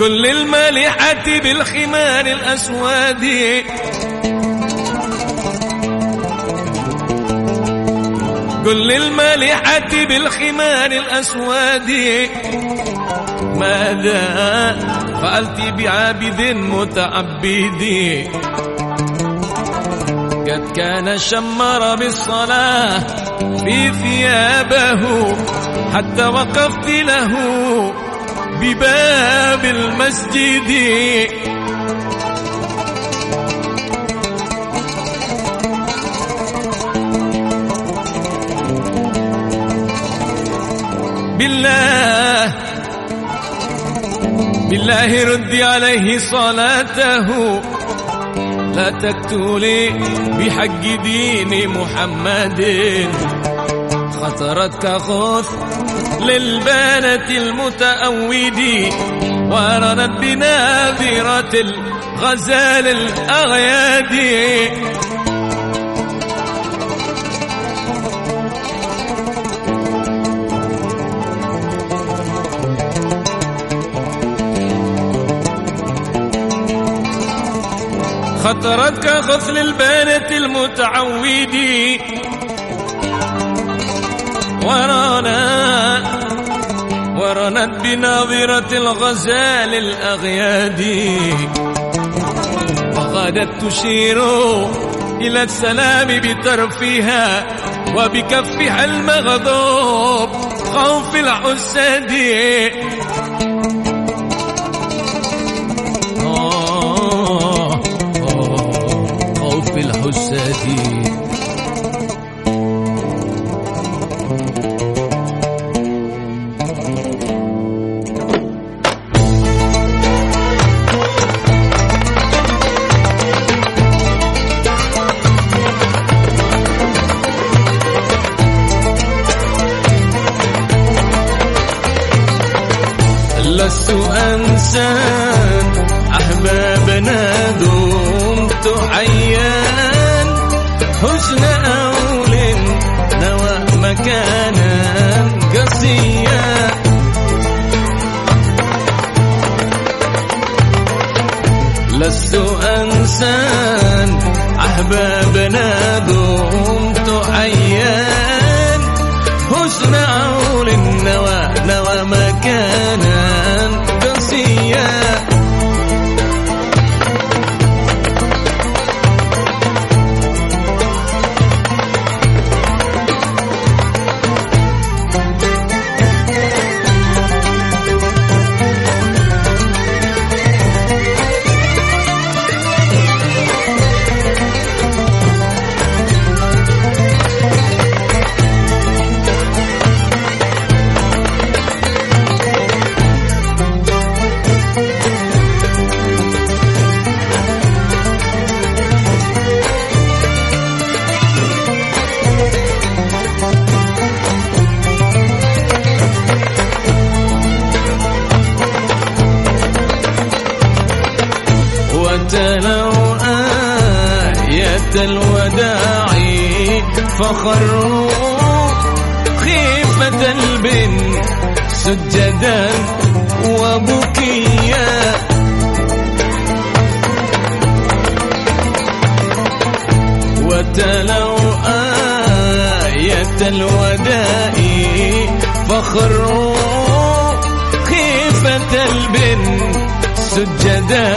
قل للمالحة بالخمار الأسود. قل للمالحة بالخمار الأسود. ماذا فعلت بعابد متعبد؟ قد كان شمر بالصلاة في ثيابه حتى وقفت له بباب المسجد. بالله بالله ردي عليه صلاته. لا تقتلي بحق دين محمد. خطرت كخوث للبانة المتأود ورنت بنابرة الغزال الأغياد. خطرت كغفل البانة المتعود ورانا ورنت بناظرة الغزال الأغياد. وغادت تشير إلى السلام بطرفها وبكفها المغضوب خوف الحساد آه، آه، خوف الحساد أنسى أحبابنا دمت حيان حسن أول نوى مكانا قصيا لست أنسى أحبابنا دمت حيان حسن آية الوداع فخروا خيفة البن سجدا وبكيا. وتلوا آية الوداع فخروا خيفة البن سجدا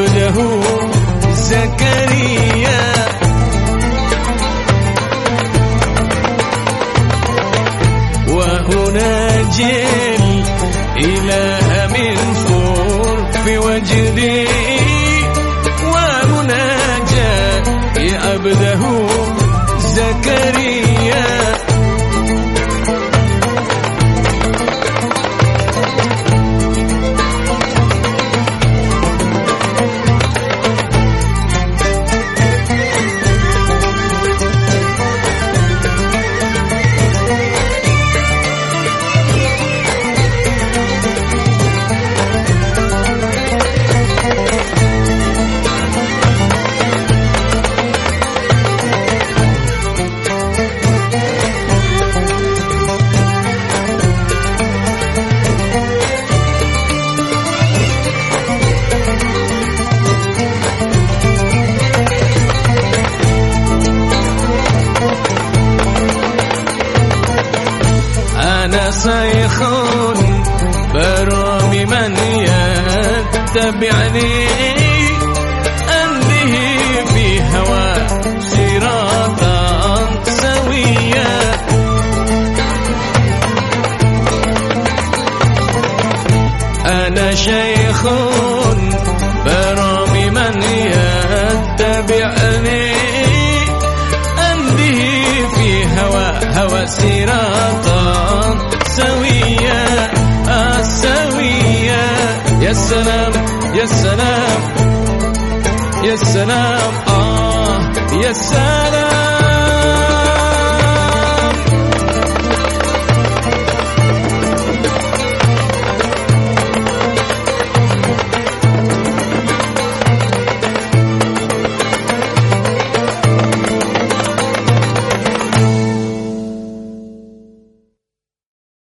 عبده زكريا. وهنا جل إله من فور في وجدي ومناجى عبده زكريا. صيخ برغم من يتبعني أنه في صراطا سويا. أنا شيخ برغم من يتبعني أنه في هوى صراطا سويا. يا سلام يا سلام يا سلام آه يا سلام.